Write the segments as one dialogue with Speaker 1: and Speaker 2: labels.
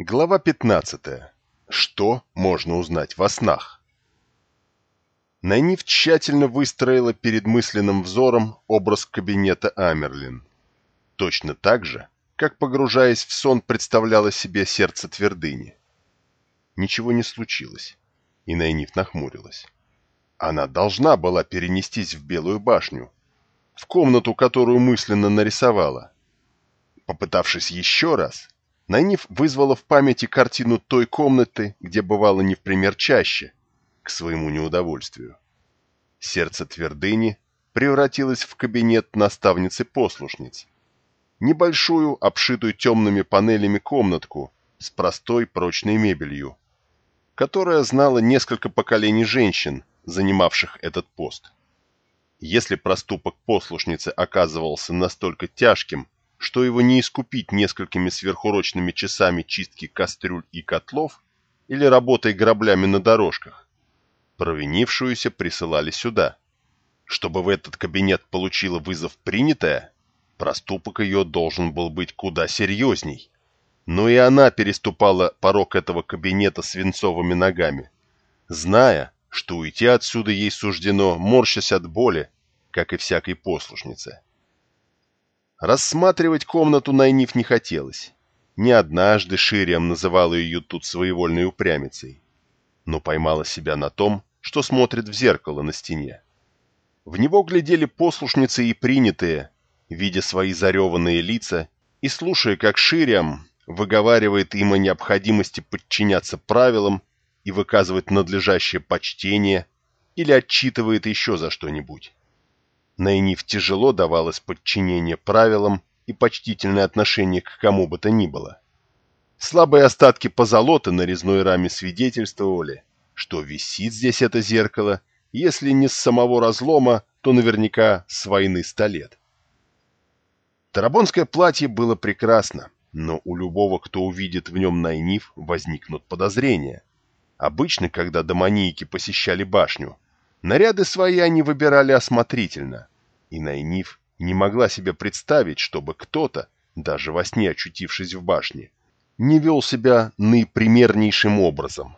Speaker 1: Глава 15. Что можно узнать во снах? Найниф тщательно выстроила перед мысленным взором образ кабинета Амерлин. Точно так же, как, погружаясь в сон, представляла себе сердце твердыни. Ничего не случилось, и Найниф нахмурилась. Она должна была перенестись в Белую башню, в комнату, которую мысленно нарисовала. Попытавшись еще раз, Найниф вызвала в памяти картину той комнаты, где бывало не в пример чаще, к своему неудовольствию. Сердце твердыни превратилось в кабинет наставницы-послушниц. Небольшую, обшитую темными панелями комнатку с простой прочной мебелью, которая знала несколько поколений женщин, занимавших этот пост. Если проступок послушницы оказывался настолько тяжким, что его не искупить несколькими сверхурочными часами чистки кастрюль и котлов или работой граблями на дорожках. Провинившуюся присылали сюда. Чтобы в этот кабинет получила вызов принятая, проступок ее должен был быть куда серьезней. Но и она переступала порог этого кабинета свинцовыми ногами, зная, что уйти отсюда ей суждено, морщась от боли, как и всякой послушнице. Рассматривать комнату Найниф не хотелось. Не однажды Шириам называла ее тут своевольной упрямицей, но поймала себя на том, что смотрит в зеркало на стене. В него глядели послушницы и принятые, видя свои зареванные лица и слушая, как Шириам выговаривает им о необходимости подчиняться правилам и выказывать надлежащее почтение или отчитывает еще за что-нибудь. Найниф тяжело давалось подчинение правилам и почтительное отношение к кому бы то ни было. Слабые остатки позолоты на резной раме свидетельствовали, что висит здесь это зеркало, если не с самого разлома, то наверняка с войны ста лет. Тарабонское платье было прекрасно, но у любого, кто увидит в нем Найниф, возникнут подозрения. Обычно, когда домонийки посещали башню, Наряды свои они выбирали осмотрительно, и Найниф не могла себе представить, чтобы кто-то, даже во сне очутившись в башне, не вел себя наипримернейшим образом.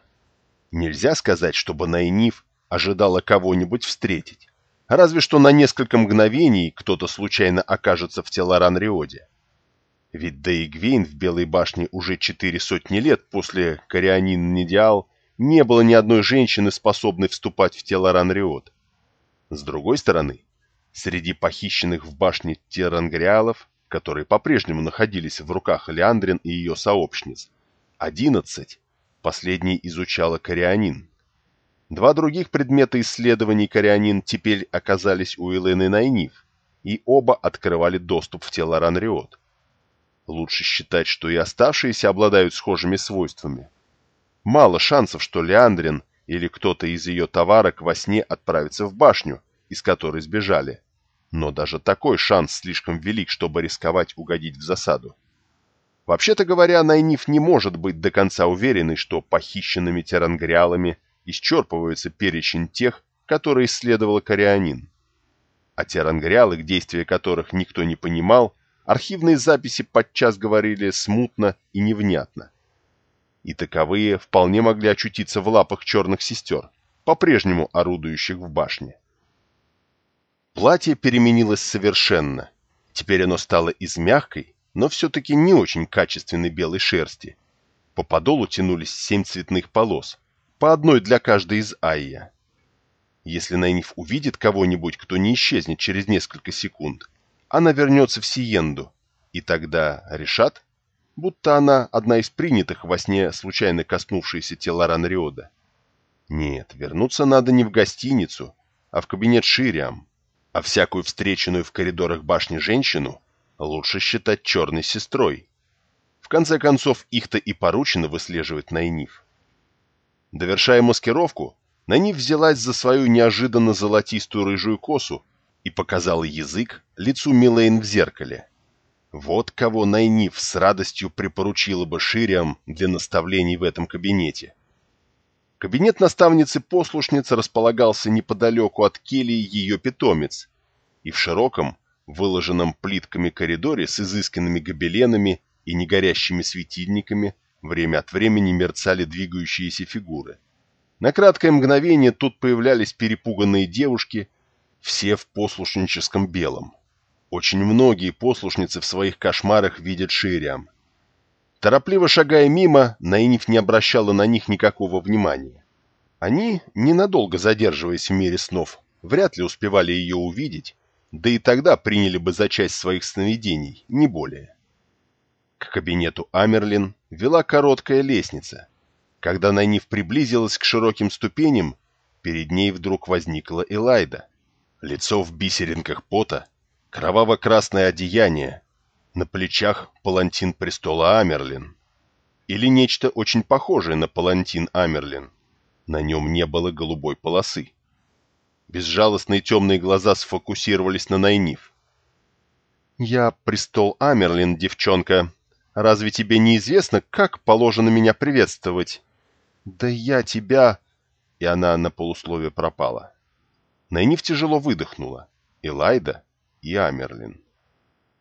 Speaker 1: Нельзя сказать, чтобы Найниф ожидала кого-нибудь встретить, разве что на несколько мгновений кто-то случайно окажется в Телоран-Риоде. Ведь Дейгвейн в Белой башне уже четыре сотни лет после Корианин-Недиал не было ни одной женщины, способной вступать в тело Ранриот. С другой стороны, среди похищенных в башне терангриалов, которые по-прежнему находились в руках Леандрин и ее сообщниц, одиннадцать, последний изучала Корианин. Два других предмета исследований Корианин теперь оказались у Елены Найниф, и оба открывали доступ в тело Ранриот. Лучше считать, что и оставшиеся обладают схожими свойствами – Мало шансов, что Леандрин или кто-то из ее товарок во сне отправится в башню, из которой сбежали. Но даже такой шанс слишком велик, чтобы рисковать угодить в засаду. Вообще-то говоря, Найниф не может быть до конца уверенной, что похищенными терангриалами исчерпывается перечень тех, которые исследовал Корианин. А терангриалы, к действию которых никто не понимал, архивные записи подчас говорили смутно и невнятно и таковые вполне могли очутиться в лапах черных сестер, по-прежнему орудующих в башне. Платье переменилось совершенно. Теперь оно стало из мягкой, но все-таки не очень качественной белой шерсти. По подолу тянулись семь цветных полос, по одной для каждой из Айя. Если Найниф увидит кого-нибудь, кто не исчезнет через несколько секунд, она вернется в Сиенду, и тогда решат, будто она одна из принятых во сне случайно коснувшаяся тела Ранриода. Нет, вернуться надо не в гостиницу, а в кабинет Шириам, а всякую встреченную в коридорах башни женщину лучше считать черной сестрой. В конце концов, их-то и поручено выслеживать Найниф. Довершая маскировку, Найниф взялась за свою неожиданно золотистую рыжую косу и показала язык лицу Милейн в зеркале. Вот кого Найниф с радостью припоручила бы Шириам для наставлений в этом кабинете. Кабинет наставницы-послушницы располагался неподалеку от кельи ее питомец, и в широком, выложенном плитками коридоре с изысканными гобеленами и негорящими светильниками время от времени мерцали двигающиеся фигуры. На краткое мгновение тут появлялись перепуганные девушки, все в послушническом белом. Очень многие послушницы в своих кошмарах видят Шириам. Торопливо шагая мимо, Наиниф не обращала на них никакого внимания. Они, ненадолго задерживаясь в мире снов, вряд ли успевали ее увидеть, да и тогда приняли бы за часть своих сновидений, не более. К кабинету Амерлин вела короткая лестница. Когда Найниф приблизилась к широким ступеням, перед ней вдруг возникла Элайда. Лицо в бисеринках пота, кроваво-красное одеяние, на плечах палантин престола Амерлин. Или нечто очень похожее на палантин Амерлин. На нем не было голубой полосы. Безжалостные темные глаза сфокусировались на Найниф. «Я престол Амерлин, девчонка. Разве тебе не известно, как положено меня приветствовать?» «Да я тебя...» И она на полусловие пропала. Найниф тяжело выдохнула. Элайда и Амерлин.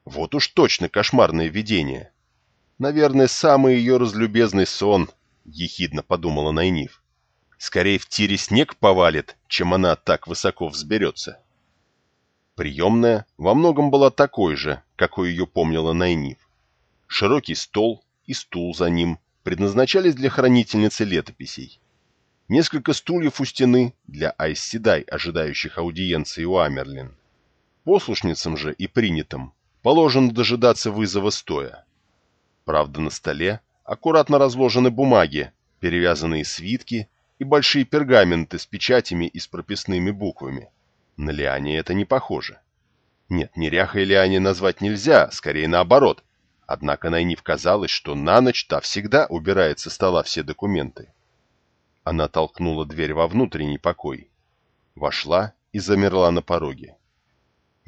Speaker 1: Вот уж точно кошмарное видение. Наверное, самый ее разлюбезный сон, ехидно подумала Найниф. Скорее в тире снег повалит, чем она так высоко взберется. Приемная во многом была такой же, какой ее помнила Найниф. Широкий стол и стул за ним предназначались для хранительницы летописей. Несколько стульев у стены для Айсседай, ожидающих аудиенции у Амерлин. Послушницам же и принятым положено дожидаться вызова стоя. Правда, на столе аккуратно разложены бумаги, перевязанные свитки и большие пергаменты с печатями и с прописными буквами. На Лиане это не похоже. Нет, неряхой Лиане назвать нельзя, скорее наоборот. Однако Найниф казалось, что на ночь та всегда убирает со стола все документы. Она толкнула дверь во внутренний покой, вошла и замерла на пороге.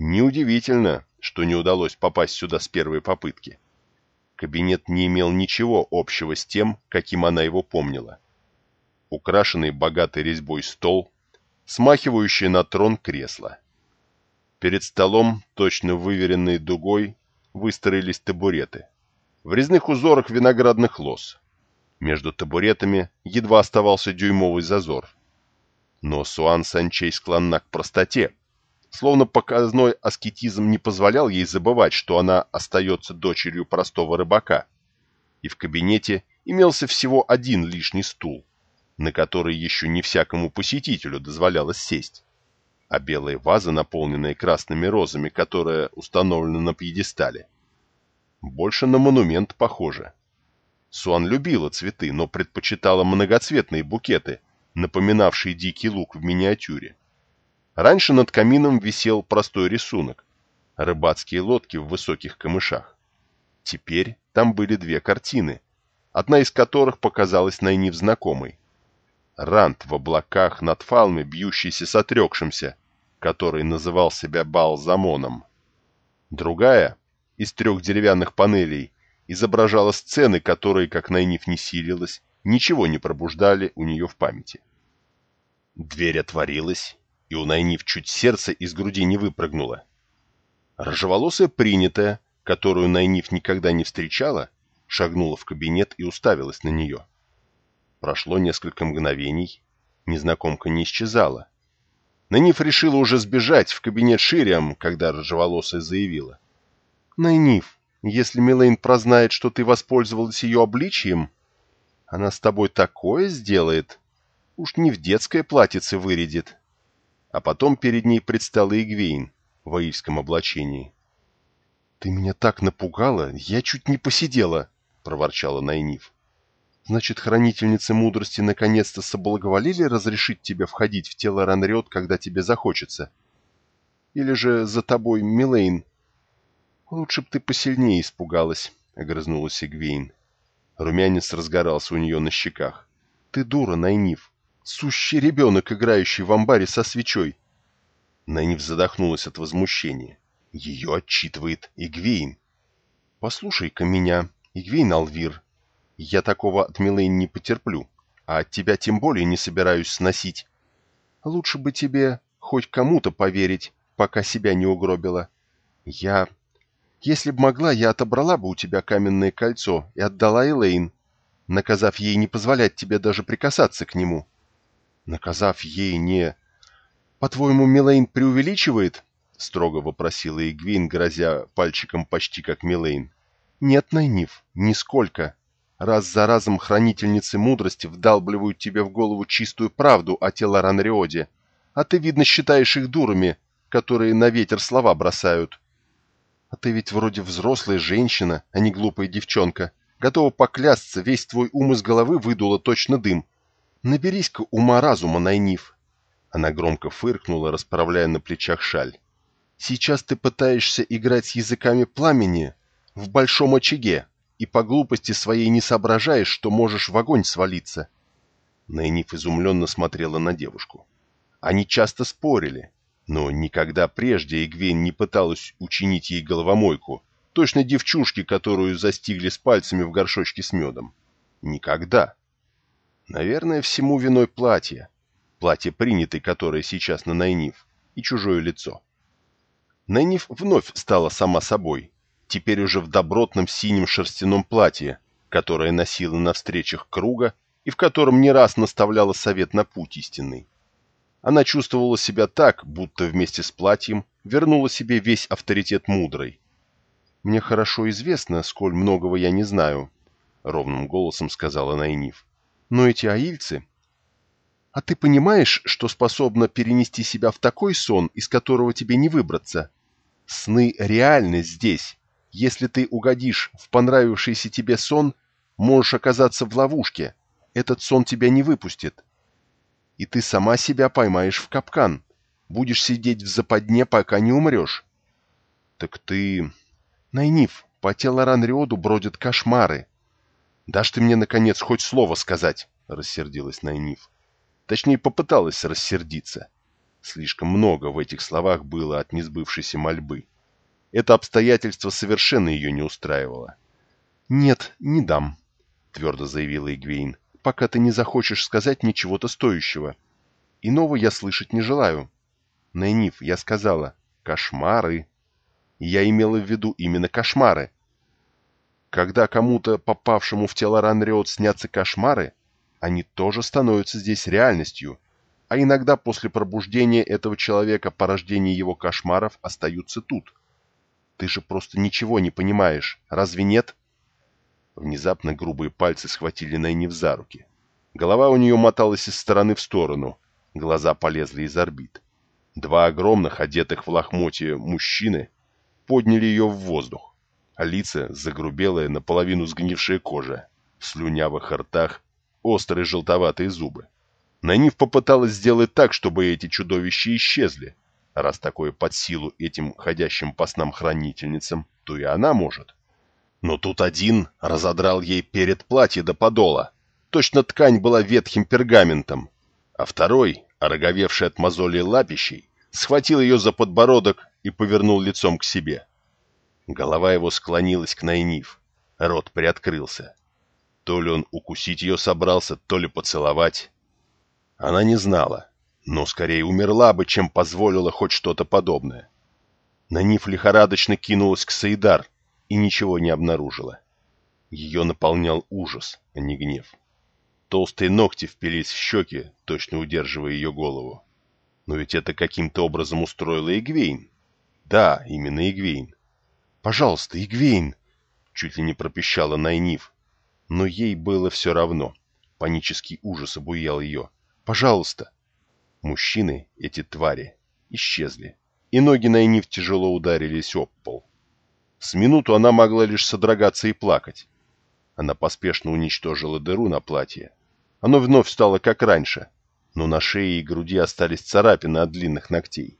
Speaker 1: Неудивительно, что не удалось попасть сюда с первой попытки. Кабинет не имел ничего общего с тем, каким она его помнила. Украшенный богатой резьбой стол, смахивающий на трон кресло. Перед столом, точно выверенной дугой, выстроились табуреты. В резных узорах виноградных лоз. Между табуретами едва оставался дюймовый зазор. Но Суан Санчей склонна к простоте. Словно показной аскетизм не позволял ей забывать, что она остается дочерью простого рыбака. И в кабинете имелся всего один лишний стул, на который еще не всякому посетителю дозволялось сесть а белая ваза, наполненная красными розами, которая установлена на пьедестале. Больше на монумент похоже. Суан любила цветы, но предпочитала многоцветные букеты, напоминавшие дикий лук в миниатюре. Раньше над камином висел простой рисунок – рыбацкие лодки в высоких камышах. Теперь там были две картины, одна из которых показалась Найнив знакомой. Рант в облаках над фалмой, бьющийся с отрекшимся, который называл себя Балзамоном. Другая, из трех деревянных панелей, изображала сцены, которые, как Найниф не силилась, ничего не пробуждали у нее в памяти. Дверь отворилась, и у Найниф чуть сердце из груди не выпрыгнуло. Рыжеволосая принятая, которую Найниф никогда не встречала, шагнула в кабинет и уставилась на нее. Прошло несколько мгновений, незнакомка не исчезала, Найниф решила уже сбежать в кабинет Шириам, когда рыжеволосая заявила. «Найниф, если Милейн прознает, что ты воспользовалась ее обличием, она с тобой такое сделает, уж не в детское платьице вырядит». А потом перед ней предстала Игвейн в аильском облачении. «Ты меня так напугала, я чуть не посидела», — проворчала Найниф. Значит, хранительницы мудрости наконец-то соблаговолили разрешить тебе входить в тело Ранриот, когда тебе захочется? Или же за тобой Милейн? Лучше б ты посильнее испугалась, — огрызнулась Игвейн. Румянец разгорался у нее на щеках. Ты дура, Найниф. Сущий ребенок, играющий в амбаре со свечой. Найниф задохнулась от возмущения. Ее отчитывает Игвейн. Послушай-ка меня, Игвейн Алвир, я такого от Милейн не потерплю, а от тебя тем более не собираюсь сносить. Лучше бы тебе хоть кому-то поверить, пока себя не угробила. Я... Если б могла, я отобрала бы у тебя каменное кольцо и отдала Элейн. наказав ей не позволять тебе даже прикасаться к нему. Наказав ей не... «По-твоему, Милейн преувеличивает?» — строго вопросила Игвин, грозя пальчиком почти как Милейн. «Нет, Найниф, нисколько. Раз за разом хранительницы мудрости вдалбливают тебе в голову чистую правду о Теларанриоде, а ты, видно, считаешь их дурами, которые на ветер слова бросают. А ты ведь вроде взрослая женщина, а не глупая девчонка. Готова поклясться, весь твой ум из головы выдуло точно дым. Наберись-ка ума-разума, Найниф. Она громко фыркнула, расправляя на плечах шаль. «Сейчас ты пытаешься играть с языками пламени в большом очаге и по глупости своей не соображаешь, что можешь в огонь свалиться». Найниф изумленно смотрела на девушку. Они часто спорили, но никогда прежде Игвейн не пыталась учинить ей головомойку, точно девчушки, которую застигли с пальцами в горшочке с медом. Никогда. Наверное, всему виной платье, платье принятой, которое сейчас на Найниф, и чужое лицо. Найниф вновь стала сама собой, теперь уже в добротном синем шерстяном платье, которое носила на встречах круга и в котором не раз наставляла совет на путь истинный. Она чувствовала себя так, будто вместе с платьем вернула себе весь авторитет мудрой. «Мне хорошо известно, сколь многого я не знаю», — ровным голосом сказала Найниф. «Но эти аильцы а ты понимаешь, что способна перенести себя в такой сон, из которого тебе не выбраться? Сны реальны здесь. Если ты угодишь в понравившийся тебе сон, можешь оказаться в ловушке. Этот сон тебя не выпустит. И ты сама себя поймаешь в капкан. Будешь сидеть в западне, пока не умрешь. Так ты... Найниф, по Телоранриоду бродят кошмары. Дашь ты мне, наконец, хоть слово сказать, — рассердилась Найниф. Точнее, попыталась рассердиться. Слишком много в этих словах было от несбывшейся мольбы. Это обстоятельство совершенно ее не устраивало. «Нет, не дам», — твердо заявила Игвейн, «пока ты не захочешь сказать мне чего-то стоящего. Иного я слышать не желаю». Найниф, я сказала, «кошмары». Я имела в виду именно кошмары. Когда кому-то, попавшему в тело Ранриот, снятся кошмары, они тоже становятся здесь реальностью, а иногда после пробуждения этого человека порождение его кошмаров остаются тут. Ты же просто ничего не понимаешь, разве нет? Внезапно грубые пальцы схватили Найниф за руки. Голова у нее моталась из стороны в сторону, глаза полезли из орбит. Два огромных, одетых в лохмотье мужчины, подняли ее в воздух, лица загрубелая, наполовину сгнившая кожа, в слюнявых ртах острые желтоватые зубы. Нанив попыталась сделать так, чтобы эти чудовища исчезли. Раз такое под силу этим ходящим по снам хранительницам, то и она может. Но тут один разодрал ей перед платье до подола. Точно ткань была ветхим пергаментом. А второй, ороговевший от мозолей лапищей, схватил ее за подбородок и повернул лицом к себе. Голова его склонилась к Найниф. Рот приоткрылся. То ли он укусить ее собрался, то ли поцеловать. Она не знала, но скорее умерла бы, чем позволила хоть что-то подобное. Наниф лихорадочно кинулась к Саидар и ничего не обнаружила. Ее наполнял ужас, а не гнев. Толстые ногти впились в щеки, точно удерживая ее голову. Но ведь это каким-то образом устроила Игвейн. Да, именно Игвейн. «Пожалуйста, Игвейн!» Чуть ли не пропищала Найниф, но ей было все равно. Панический ужас обуял ее. «Пожалуйста!» Мужчины, эти твари, исчезли, и ноги Найниф тяжело ударились об пол. С минуту она могла лишь содрогаться и плакать. Она поспешно уничтожила дыру на платье. Оно вновь стало как раньше, но на шее и груди остались царапины от длинных ногтей.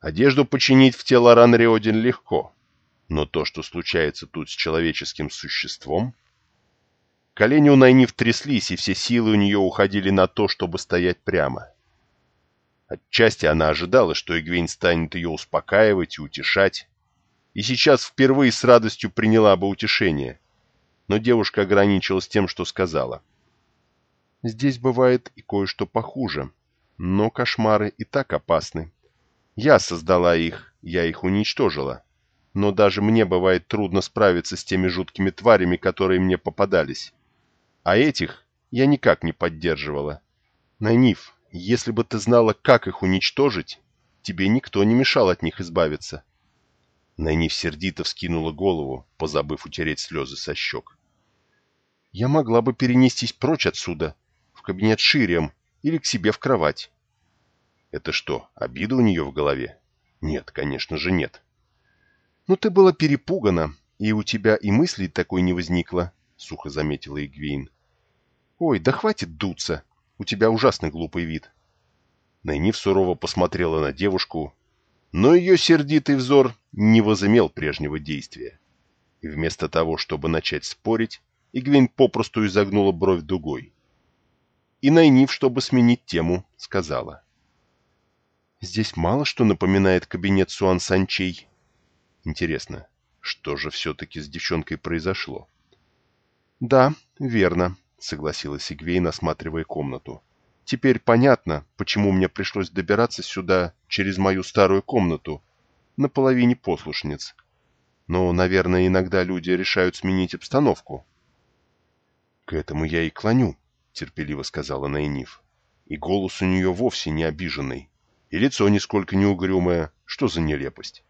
Speaker 1: Одежду починить в тело Ранриодин легко, но то, что случается тут с человеческим существом, Колени у Найниф тряслись, и все силы у нее уходили на то, чтобы стоять прямо. Отчасти она ожидала, что Игвейн станет ее успокаивать и утешать, и сейчас впервые с радостью приняла бы утешение, но девушка ограничилась тем, что сказала. «Здесь бывает и кое-что похуже, но кошмары и так опасны. Я создала их, я их уничтожила, но даже мне бывает трудно справиться с теми жуткими тварями, которые мне попадались. А этих я никак не поддерживала. Найниф, если бы ты знала, как их уничтожить, тебе никто не мешал от них избавиться. Найниф сердито вскинула голову, позабыв утереть слезы со щек. Я могла бы перенестись прочь отсюда, в кабинет Шириам или к себе в кровать. Это что, обида у нее в голове? Нет, конечно же нет. Ну ты была перепугана, и у тебя и мысли такой не возникло, сухо заметила Игвейн. Ой, да хватит дуться, у тебя ужасный глупый вид. Найниф сурово посмотрела на девушку, но ее сердитый взор не возымел прежнего действия. И вместо того, чтобы начать спорить, Игвейн попросту изогнула бровь дугой. И Найниф, чтобы сменить тему, сказала. «Здесь мало что напоминает кабинет Суан Санчей. Интересно, что же все-таки с девчонкой произошло?» «Да, верно», — согласилась Игвейн, осматривая комнату. «Теперь понятно, почему мне пришлось добираться сюда через мою старую комнату, на половине послушниц. Но, наверное, иногда люди решают сменить обстановку». «К этому я и клоню», — терпеливо сказала Найниф. И голос у нее вовсе не обиженный, и лицо нисколько не угрюмое. Что за нелепость?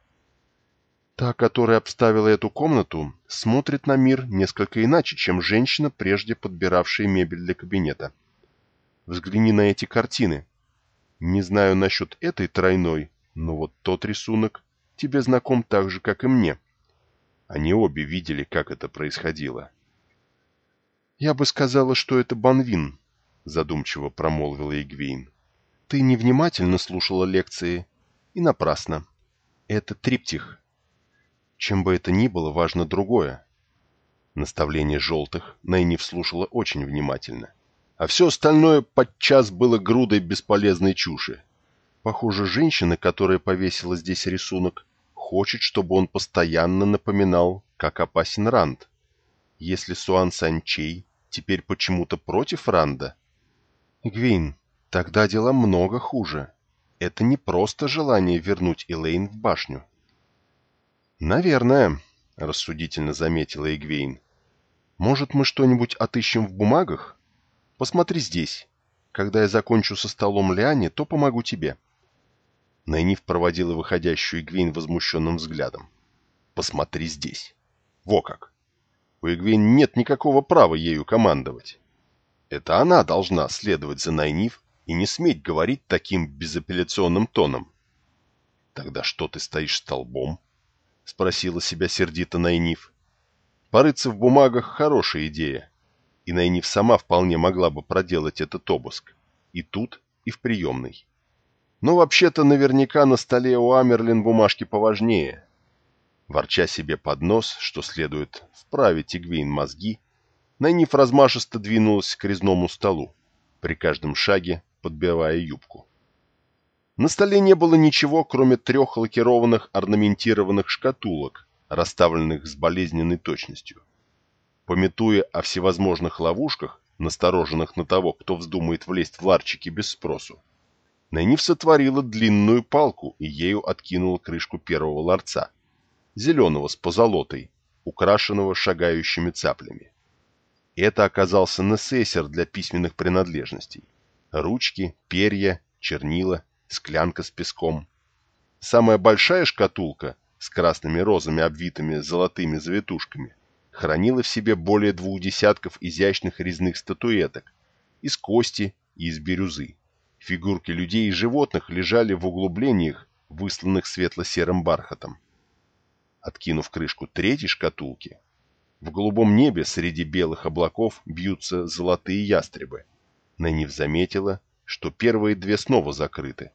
Speaker 1: Та, которая обставила эту комнату, смотрит на мир несколько иначе, чем женщина, прежде подбиравшая мебель для кабинета. Взгляни на эти картины. Не знаю насчет этой тройной, но вот тот рисунок тебе знаком так же, как и мне. Они обе видели, как это происходило. «Я бы сказала, что это Банвин», — задумчиво промолвила Игвейн. «Ты невнимательно слушала лекции, и напрасно. Это триптих. Чем бы это ни было, важно другое». Наставление желтых Найниф слушала очень внимательно, а все остальное подчас было грудой бесполезной чуши. Похоже, женщина, которая повесила здесь рисунок, хочет, чтобы он постоянно напоминал, как опасен Ранд. Если Суан Санчей теперь почему-то против Ранда? Гвин, тогда дела много хуже. Это не просто желание вернуть Элейн в башню. Наверное, рассудительно заметила Игвейн. Может, мы что-нибудь отыщем в бумагах? Посмотри здесь. Когда я закончу со столом Лиане, то помогу тебе. Найниф проводила выходящую Игвейн возмущенным взглядом. Посмотри здесь. Во как! У Эгвейн нет никакого права ею командовать. Это она должна следовать за Найниф и не сметь говорить таким безапелляционным тоном. «Тогда что ты стоишь столбом?» — спросила себя сердито Найниф. «Порыться в бумагах — хорошая идея, и Найниф сама вполне могла бы проделать этот обыск. И тут, и в приемной. Но вообще-то наверняка на столе у Амерлин бумажки поважнее». Ворча себе под нос, что следует вправить Игвейн мозги, Найниф размашисто двинулась к резному столу, при каждом шаге подбивая юбку. На столе не было ничего, кроме трех лакированных орнаментированных шкатулок, расставленных с болезненной точностью. Пометуя о всевозможных ловушках, настороженных на того, кто вздумает влезть в ларчики без спросу, Найниф сотворила длинную палку и ею откинула крышку первого ларца, зеленого с позолотой, украшенного шагающими цаплями. Это оказался несессер для письменных принадлежностей. Ручки, перья, чернила, склянка с песком. Самая большая шкатулка с красными розами, обвитыми золотыми завитушками, хранила в себе более двух десятков изящных резных статуэток из кости и из бирюзы. Фигурки людей и животных лежали в углублениях, высланных светло-серым бархатом. Откинув крышку третьей шкатулки, в голубом небе среди белых облаков бьются золотые ястребы. Нэнив заметила, что первые две снова закрыты.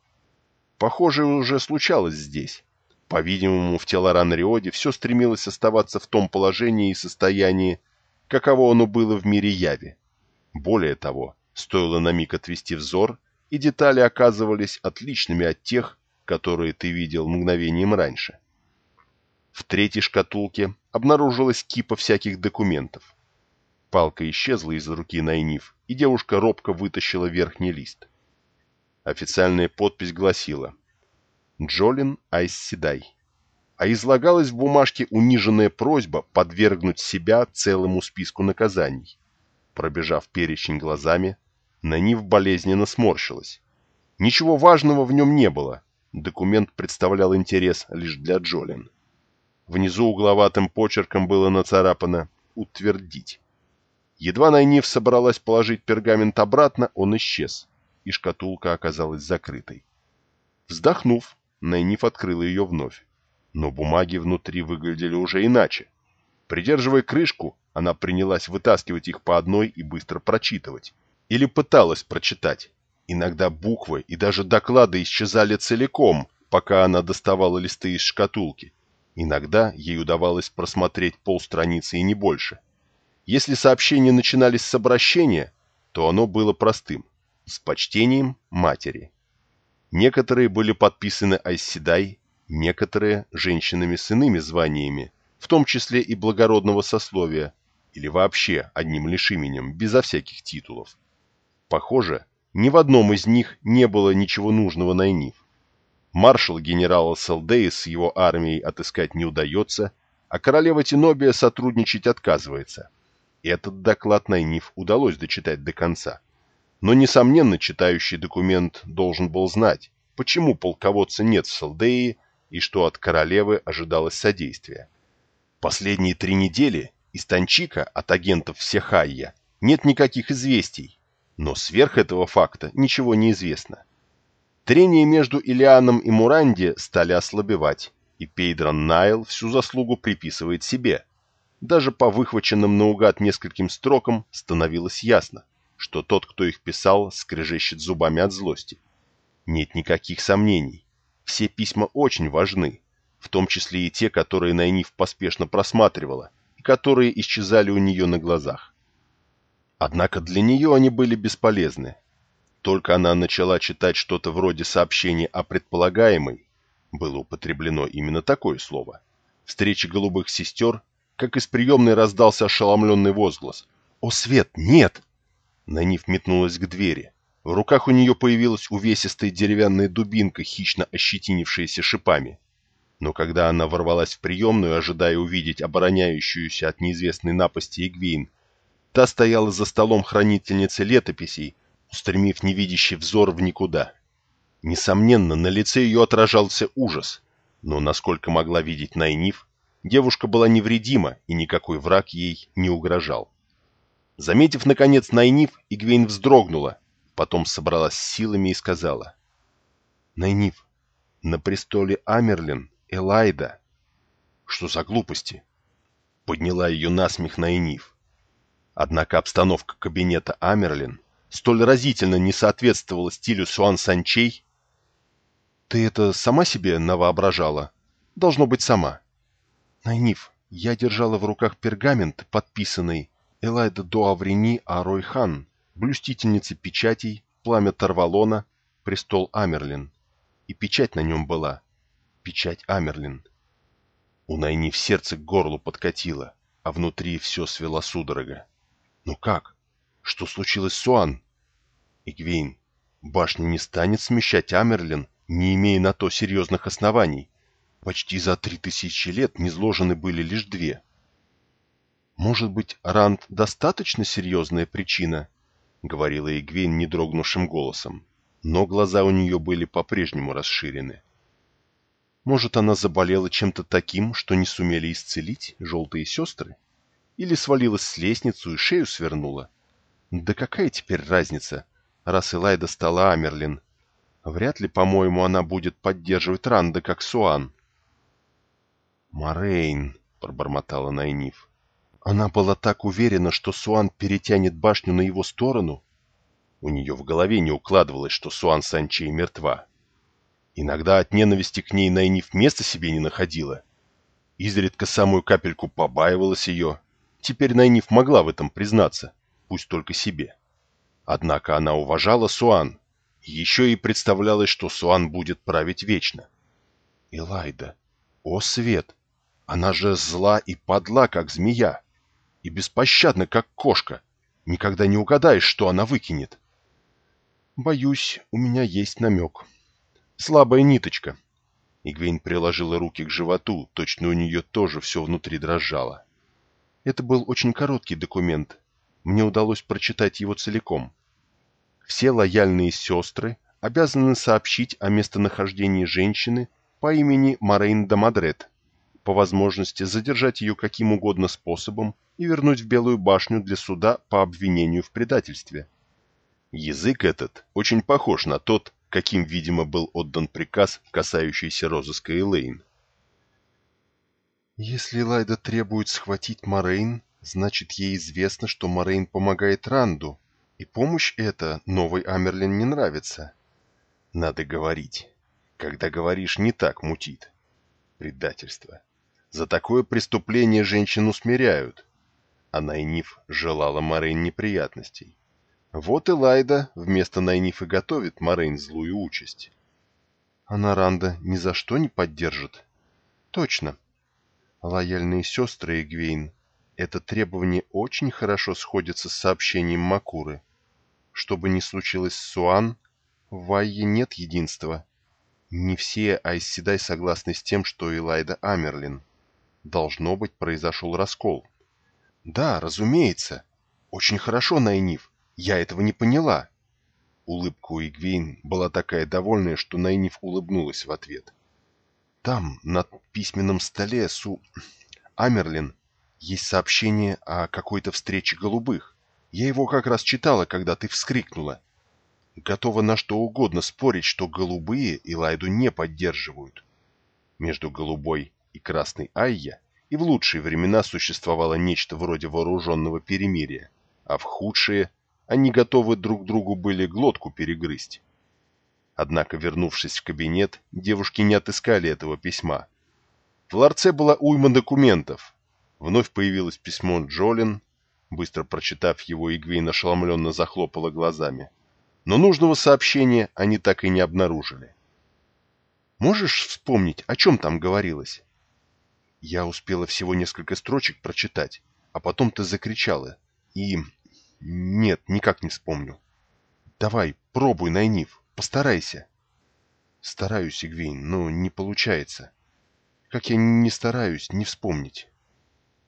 Speaker 1: Похоже, уже случалось здесь. По-видимому, в Телоран-Риоде все стремилось оставаться в том положении и состоянии, каково оно было в мире Яви. Более того, стоило на миг отвести взор, и детали оказывались отличными от тех, которые ты видел мгновением раньше. В третьей шкатулке обнаружилась кипа всяких документов. Палка исчезла из руки Найниф, и девушка робко вытащила верхний лист. Официальная подпись гласила «Джолин Айсседай», а излагалась в бумажке униженная просьба подвергнуть себя целому списку наказаний. Пробежав перечень глазами, Нанив болезненно сморщилась. Ничего важного в нем не было. Документ представлял интерес лишь для Джолин. Внизу угловатым почерком было нацарапано «Утвердить». Едва Найниф собралась положить пергамент обратно, он исчез, и шкатулка оказалась закрытой. Вздохнув, Найниф открыла ее вновь, но бумаги внутри выглядели уже иначе. Придерживая крышку, она принялась вытаскивать их по одной и быстро прочитывать. Или пыталась прочитать. Иногда буквы и даже доклады исчезали целиком, пока она доставала листы из шкатулки. Иногда ей удавалось просмотреть полстраницы и не больше. Если сообщения начинались с обращения, то оно было простым. С почтением матери. Некоторые были подписаны Айседай, некоторые – женщинами с иными званиями, в том числе и благородного сословия, или вообще одним лишь именем, безо всяких титулов. Похоже, ни в одном из них не было ничего нужного Найниф. Маршал генерала Салдея с его армией отыскать не удается, а королева Тинобия сотрудничать отказывается. Этот доклад Найниф удалось дочитать до конца. Но, несомненно, читающий документ должен был знать, почему полководца нет в Салдее и что от королевы ожидалось содействия. Последние три недели из Танчика от агентов Сехайя нет никаких известий, но сверх этого факта ничего не известно. Трения между Илианом и Муранди стали ослабевать, и Пейдрон Найл всю заслугу приписывает себе. Даже по выхваченным наугад нескольким строкам становилось ясно, что тот, кто их писал, скрежещет зубами от злости. Нет никаких сомнений. Все письма очень важны, в том числе и те, которые Найниф поспешно просматривала, и которые исчезали у нее на глазах. Однако для нее они были бесполезны. Только она начала читать что-то вроде сообщения о предполагаемой, было употреблено именно такое слово, встрече голубых сестер, как из приемной раздался ошеломленный возглас. «О, Свет, нет!» Найниф метнулась к двери. В руках у нее появилась увесистая деревянная дубинка, хищно ощетинившаяся шипами. Но когда она ворвалась в приемную, ожидая увидеть обороняющуюся от неизвестной напасти Игвейн, та стояла за столом хранительницы летописей, устремив невидящий взор в никуда. Несомненно, на лице ее отражался ужас, но, насколько могла видеть Найниф, девушка была невредима, и никакой враг ей не угрожал. Заметив, наконец, Найниф, Игвейн вздрогнула, потом собралась силами и сказала. «Найниф, на престоле Амерлин Элайда». «Что за глупости?» Подняла ее насмех Найниф. Однако обстановка кабинета Амерлин столь разительно не соответствовала стилю Суан Санчей. «Ты это сама себе навоображала?» «Должно быть, сама». «Найниф, я держала в руках пергамент, подписанный Элайда Дуаврини Аройхан, блюстительницы печатей, пламя Тарвалона, престол Амерлин. И печать на нем была. Печать Амерлин. У Найни в сердце к горлу подкатило, а внутри все свело судорога. Ну как? Что случилось с Суан? Игвейн, башня не станет смещать Амерлин, не имея на то серьезных оснований. Почти за три тысячи лет низложены были лишь две. Может быть, Ранд достаточно серьезная причина, говорила Игвейн недрогнувшим голосом, но глаза у нее были по-прежнему расширены. Может, она заболела чем-то таким, что не сумели исцелить желтые сестры? Или свалилась с лестницу и шею свернула? Да какая теперь разница, раз Элайда стала Амерлин? Вряд ли, по-моему, она будет поддерживать Ранда, как Суан. «Морейн», — пробормотала Найниф. Она была так уверена, что Суан перетянет башню на его сторону. У нее в голове не укладывалось, что Суан Санчей мертва. Иногда от ненависти к ней Найниф места себе не находила. Изредка самую капельку побаивалась ее. Теперь Найниф могла в этом признаться, пусть только себе. Однако она уважала Суан, еще и представлялось, что Суан будет править вечно. Элайда, о свет! Она же зла и подла, как змея и беспощадна, как кошка. Никогда не угадаешь, что она выкинет. Боюсь, у меня есть намек. Слабая ниточка. Игвейн приложила руки к животу, точно у нее тоже все внутри дрожало. Это был очень короткий документ. мне удалось прочитать его целиком. Все лояльные сестры обязаны сообщить о местонахождении женщины по имени Морейн Дамадрет, по возможности задержать ее каким угодно способом и вернуть в Белую башню для суда по обвинению в предательстве. Язык этот очень похож на тот, каким, видимо, был отдан приказ, касающийся розыска Элейн.
Speaker 2: Если Лайда требует схватить Морейн, значит ей известно, что Морейн помогает Ранду, и помощь эта новой Амерлин не нравится.
Speaker 1: Надо говорить. Когда говоришь, не так мутит. Предательство. За такое преступление женщину смиряют. А Найниф желала Морейн неприятностей. Вот Элайда вместо Найниф и готовит Морейн злую участь.
Speaker 2: Она Ранда ни за что не поддержит. Точно. Лояльные сестры Эгвейн, это требование очень хорошо сходится с сообщением Макуры. Что бы ни случилось с Суан, в Вайе нет единства. Не все Айсседай согласны с тем, что Элайда Амерлин. Должно быть, произошел раскол. Да, разумеется. Очень хорошо, Найниф. Я этого не поняла. Улыбка у Игвейн была такая довольная, что Найниф улыбнулась в ответ. Там, на письменном столе Су... Амерлин, есть сообщение о какой-то встрече голубых. Я его как раз читала, когда ты вскрикнула. Готова на что угодно спорить, что голубые Илайду не поддерживают. Между голубой и красной Айя и в лучшие времена существовало нечто вроде вооруженного перемирия, а в худшие они готовы друг другу были глотку перегрызть. Однако, вернувшись в кабинет, девушки не отыскали этого письма. В ларце была уйма документов. Вновь появилось письмо Джолин. Быстро прочитав его, Игвейн ошеломленно захлопала глазами. Но нужного сообщения они так и не обнаружили. «Можешь вспомнить, о чем там говорилось?» Я успела всего несколько строчек прочитать, а потом ты закричала. И... Нет, никак не вспомню. Давай, пробуй, Найниф. Постарайся. Стараюсь, Игвейн, но не получается. Как я не стараюсь, не вспомнить.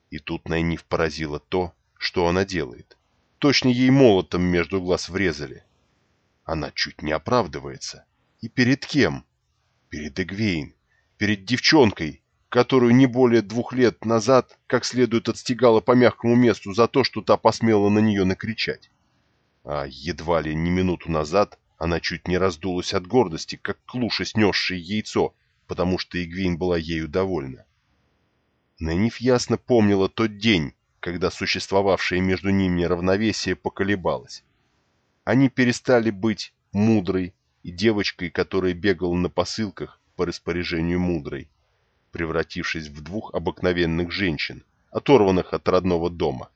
Speaker 2: И тут Найниф поразило то, что она делает. Точно ей молотом между глаз врезали. Она чуть не оправдывается. И перед кем? Перед Эгвейн. Перед девчонкой, которую не более двух лет назад как следует отстегала по мягкому месту за то, что та посмела на нее накричать. А едва ли не минуту назад она чуть не раздулась от гордости, как клуша, снесшее яйцо, потому что Игвейн была ею довольна. Нэниф ясно помнила тот день, когда существовавшее между ними равновесие поколебалось. Они перестали быть мудрой и девочкой, которая бегала на посылках по распоряжению мудрой, превратившись в двух обыкновенных женщин, оторванных от родного дома.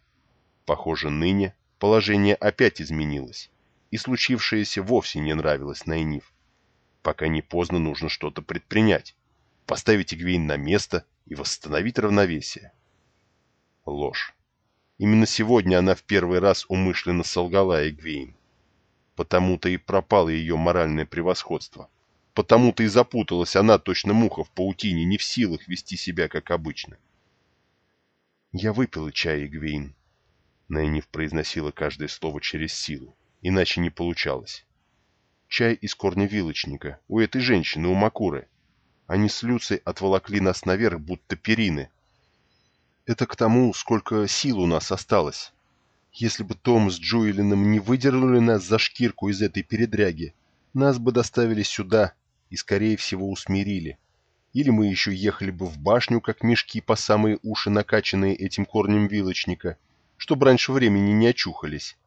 Speaker 2: Похоже, ныне положение опять изменилось и случившееся вовсе не нравилось Найниф. Пока не поздно нужно что-то предпринять, поставить Игвейн на место и восстановить равновесие. Ложь. Именно сегодня она в первый раз умышленно солгала Игвейн. Потому-то и пропало ее моральное превосходство. Потому-то и запуталась она, точно муха в паутине, не в силах вести себя, как обычно. «Я выпила чай, Игвейн», — Найниф произносила каждое слово через силу иначе не получалось. Чай из корня вилочника, у этой женщины, у Макуры. Они с Люцей отволокли нас наверх, будто перины. Это к тому, сколько сил у нас осталось. Если бы Том с Джуэлином не выдернули нас за шкирку из этой передряги, нас бы доставили сюда и, скорее всего, усмирили. Или мы еще ехали бы в башню, как мешки по самые уши, накачанные этим корнем вилочника, чтобы раньше времени не очухались.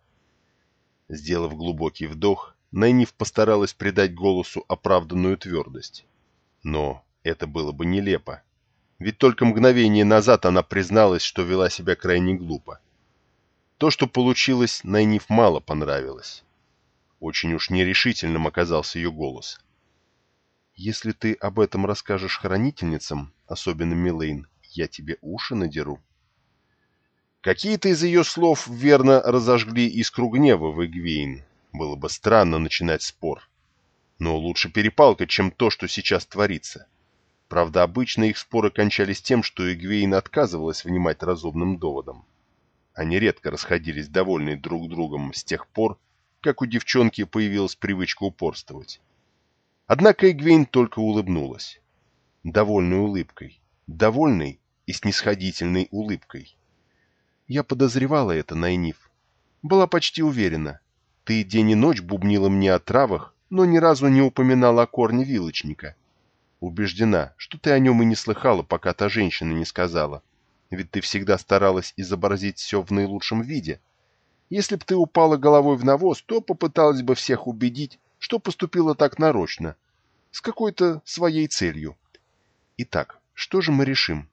Speaker 2: Сделав глубокий вдох, Найниф постаралась придать голосу оправданную твердость. Но это было бы нелепо. Ведь только мгновение назад она призналась, что вела себя крайне глупо. То, что получилось, Найниф мало понравилось. Очень уж нерешительным оказался ее голос. «Если ты об этом расскажешь хранительницам, особенно Милейн, я тебе уши надеру». Какие-то из ее слов верно разожгли искру гнева в Игвейн. Было бы странно начинать спор. Но лучше перепалка, чем то, что сейчас творится. Правда, обычно их споры кончались тем, что Игвейн отказывалась внимать разумным доводам.
Speaker 1: Они редко расходились довольны друг другом с тех пор, как у девчонки появилась привычка упорствовать. Однако Эгвейн только улыбнулась. Довольной улыбкой. Довольной и снисходительной улыбкой. Я подозревала это, Найниф. Была почти уверена. Ты день и ночь бубнила мне о травах, но ни разу не упоминала о корне вилочника. Убеждена, что ты о нем и не слыхала, пока та женщина не сказала. Ведь ты всегда старалась изобразить все в наилучшем виде. Если б ты упала головой в навоз, то попыталась бы всех убедить, что поступила так нарочно, с какой-то своей целью. Итак, что же мы решим?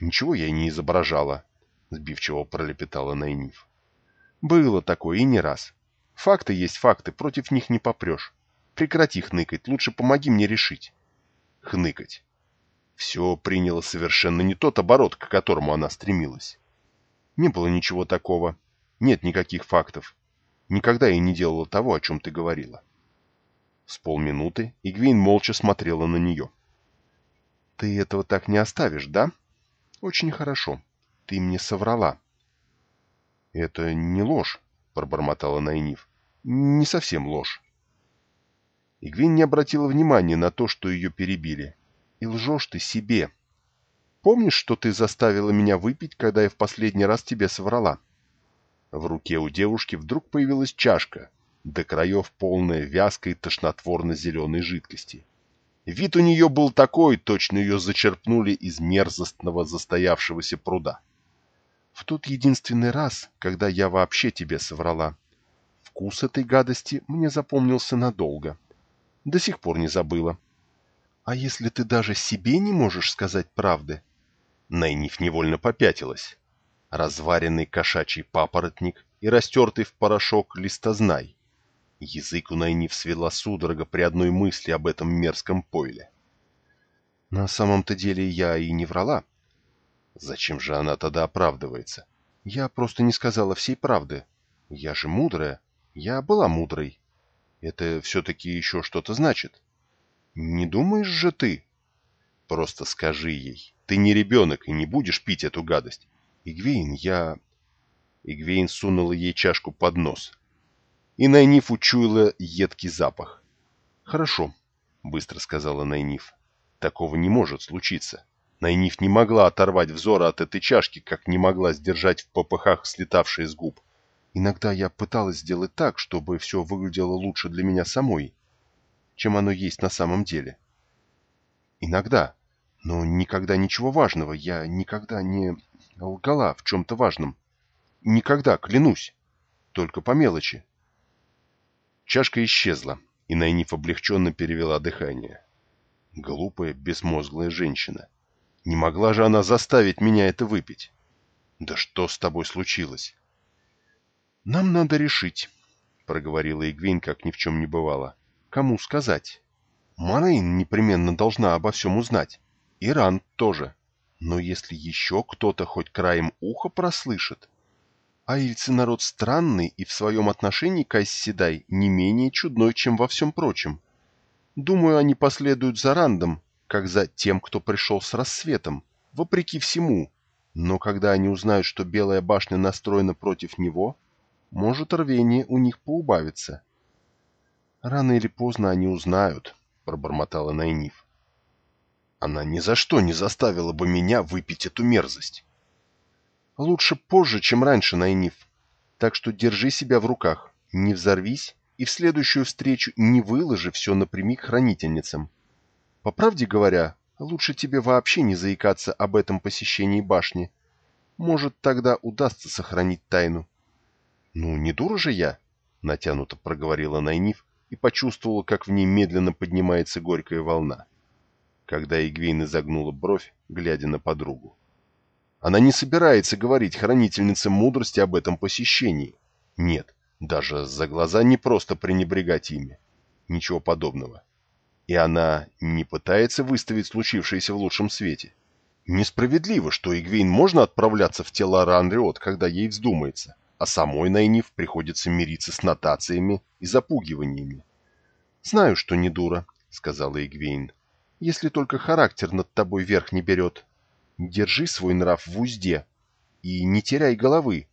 Speaker 1: Ничего я не изображала, сбивчиво пролепетала Найниф. Было такое и не раз. Факты есть факты, против них не попрешь. Прекрати хныкать, лучше помоги мне решить. Хныкать. Все приняло совершенно не тот оборот, к которому она стремилась. Не было ничего такого. Нет никаких фактов. Никогда я не делала того, о чем ты говорила. С полминуты Игвейн молча смотрела на нее. «Ты этого так не оставишь, да? Очень хорошо. Ты мне соврала». «Это не ложь», — пробормотала Найниф. «Не совсем ложь». Игвин не обратила внимания на то, что ее перебили. «И лжешь ты себе. Помнишь, что ты заставила меня выпить, когда я в последний раз тебе соврала?» В руке у девушки вдруг появилась чашка, до краев полная вязкой тошнотворно-зеленой жидкости. Вид у нее был такой, точно ее зачерпнули из мерзостного застоявшегося пруда. В тот единственный раз, когда я вообще тебе соврала. Вкус этой гадости мне запомнился надолго. До сих пор не забыла. А если ты даже себе не можешь сказать правды? Найниф невольно попятилась. Разваренный кошачий папоротник и растертый в порошок листознай. Язык у Найниф свела судорога при одной мысли об этом мерзком пойле. На самом-то деле я и не врала. Зачем же она тогда оправдывается? Я просто не сказала всей правды. Я же мудрая. Я была мудрой. Это все-таки еще что-то значит. Не думаешь же ты? Просто скажи ей. Ты не ребенок и не будешь пить эту гадость. Игвейн, я... Игвейн сунула ей чашку под нос. И Найниф учуяла едкий запах. «Хорошо», — быстро сказала Найниф. «Такого не может случиться. Найниф не могла оторвать взора от этой чашки, как не могла сдержать в попыхах слетавшие с губ. Иногда я пыталась сделать так, чтобы все выглядело лучше для меня самой, чем оно есть на самом деле. Иногда, но никогда ничего важного, я никогда не лгала в чем-то важном. Никогда, клянусь, только по мелочи. Чашка исчезла, и Найниф облегченно перевела дыхание. Глупая, безмозглая женщина. Не могла же она заставить меня это выпить? Да что с тобой случилось? Нам надо решить, проговорила Игвин, как ни в чем не бывало. Кому сказать? Марейн непременно должна обо всем узнать. Иран тоже. Но если еще кто-то хоть краем уха прослышит, Аильцы народ странный и в своем отношении к Айсседай не менее чудной, чем во всем прочем. Думаю, они последуют за Рандом, как за тем, кто пришел с рассветом, вопреки всему. Но когда они узнают, что Белая башня настроена против него, может рвение у них поубавится. Рано или поздно они узнают, — пробормотала Найниф. Она ни за что не заставила бы меня выпить эту мерзость. Лучше позже, чем раньше, Найниф. Так что держи себя в руках, не взорвись и в следующую встречу не выложи все напрямик хранительницам. По правде говоря, лучше тебе вообще не заикаться об этом посещении башни. Может, тогда удастся сохранить тайну. — Ну, не дура же я, — натянуто проговорила Найниф и почувствовала, как в ней медленно поднимается горькая волна. Когда Игвейн изогнула бровь, глядя на подругу. Она не собирается говорить хранительнице мудрости об этом посещении. Нет, даже за глаза не просто пренебрегать ими. Ничего подобного. И она не пытается выставить случившееся в лучшем свете. Несправедливо, что Игвейн можно отправляться в тело Ранриот, когда ей вздумается, а самой Найниф приходится мириться с нотациями и запугиваниями. «Знаю, что не дура», — сказала Игвейн, — «если только характер над тобой верх не берет». Держи свой нрав в узде.
Speaker 2: И не теряй головы.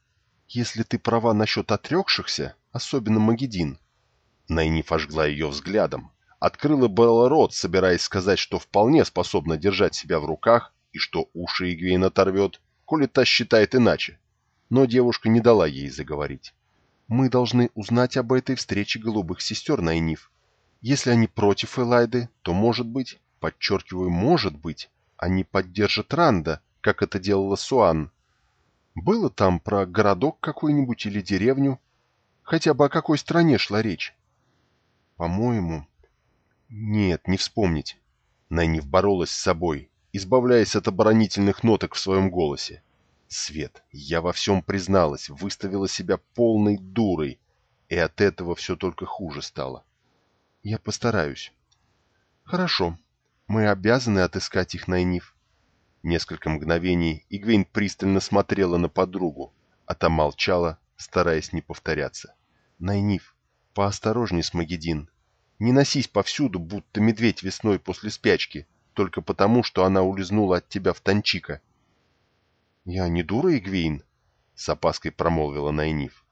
Speaker 2: Если ты права насчет отрекшихся, особенно Магедин.
Speaker 1: Найниф ожгла ее взглядом. Открыла было рот, собираясь сказать, что вполне способна держать себя в руках и что уши Игвейн оторвет, коли та считает иначе. Но девушка не дала ей заговорить.
Speaker 2: Мы должны узнать об этой встрече голубых сестер, Найниф. Если они против Элайды, то, может быть, подчеркиваю, может быть, они поддержат Ранда, как это делала Суан. Было там про городок какой-нибудь или деревню? Хотя бы о какой стране шла речь? По-моему... Нет, не вспомнить.
Speaker 1: Найниф боролась с собой, избавляясь от оборонительных ноток в своем голосе. Свет, я во всем призналась, выставила себя полной дурой, и от этого все только хуже стало.
Speaker 2: Я постараюсь. Хорошо, мы обязаны отыскать их, Найниф.
Speaker 1: Несколько мгновений Игвейн пристально смотрела на подругу, а та молчала, стараясь не повторяться.
Speaker 2: Найниф, поосторожней с Магедин. Не носись повсюду, будто медведь весной после спячки, только потому, что она улизнула от тебя в Танчика.
Speaker 1: «Я не дура, Игвейн?» — с опаской промолвила Найниф.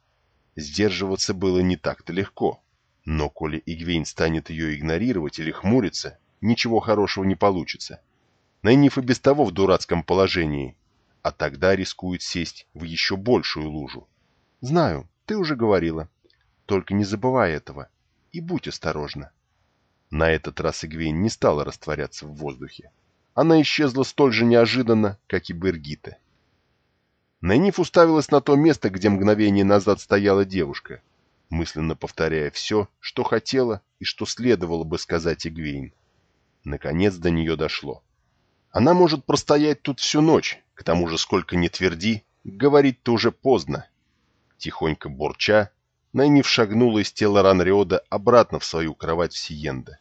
Speaker 1: Сдерживаться было не так-то легко, но коли Игвейн станет ее игнорировать или хмуриться, ничего хорошего не получится. Найниф и без того в дурацком положении, а тогда рискует сесть в еще большую лужу.
Speaker 2: «Знаю, ты уже говорила. Только не забывай этого и будь осторожна».
Speaker 1: На этот раз Игвейн не стала растворяться в воздухе. Она исчезла столь же неожиданно, как и Бергита. Найниф уставилась на то место, где мгновение назад стояла девушка, мысленно повторяя все, что хотела и что следовало бы сказать Игвейн. Наконец до нее дошло. Она может простоять тут всю ночь, к тому же сколько ни тверди, говорить-то уже поздно. Тихонько бурча, Найниф шагнула из тела Ранриода обратно в свою кровать в Сиенда.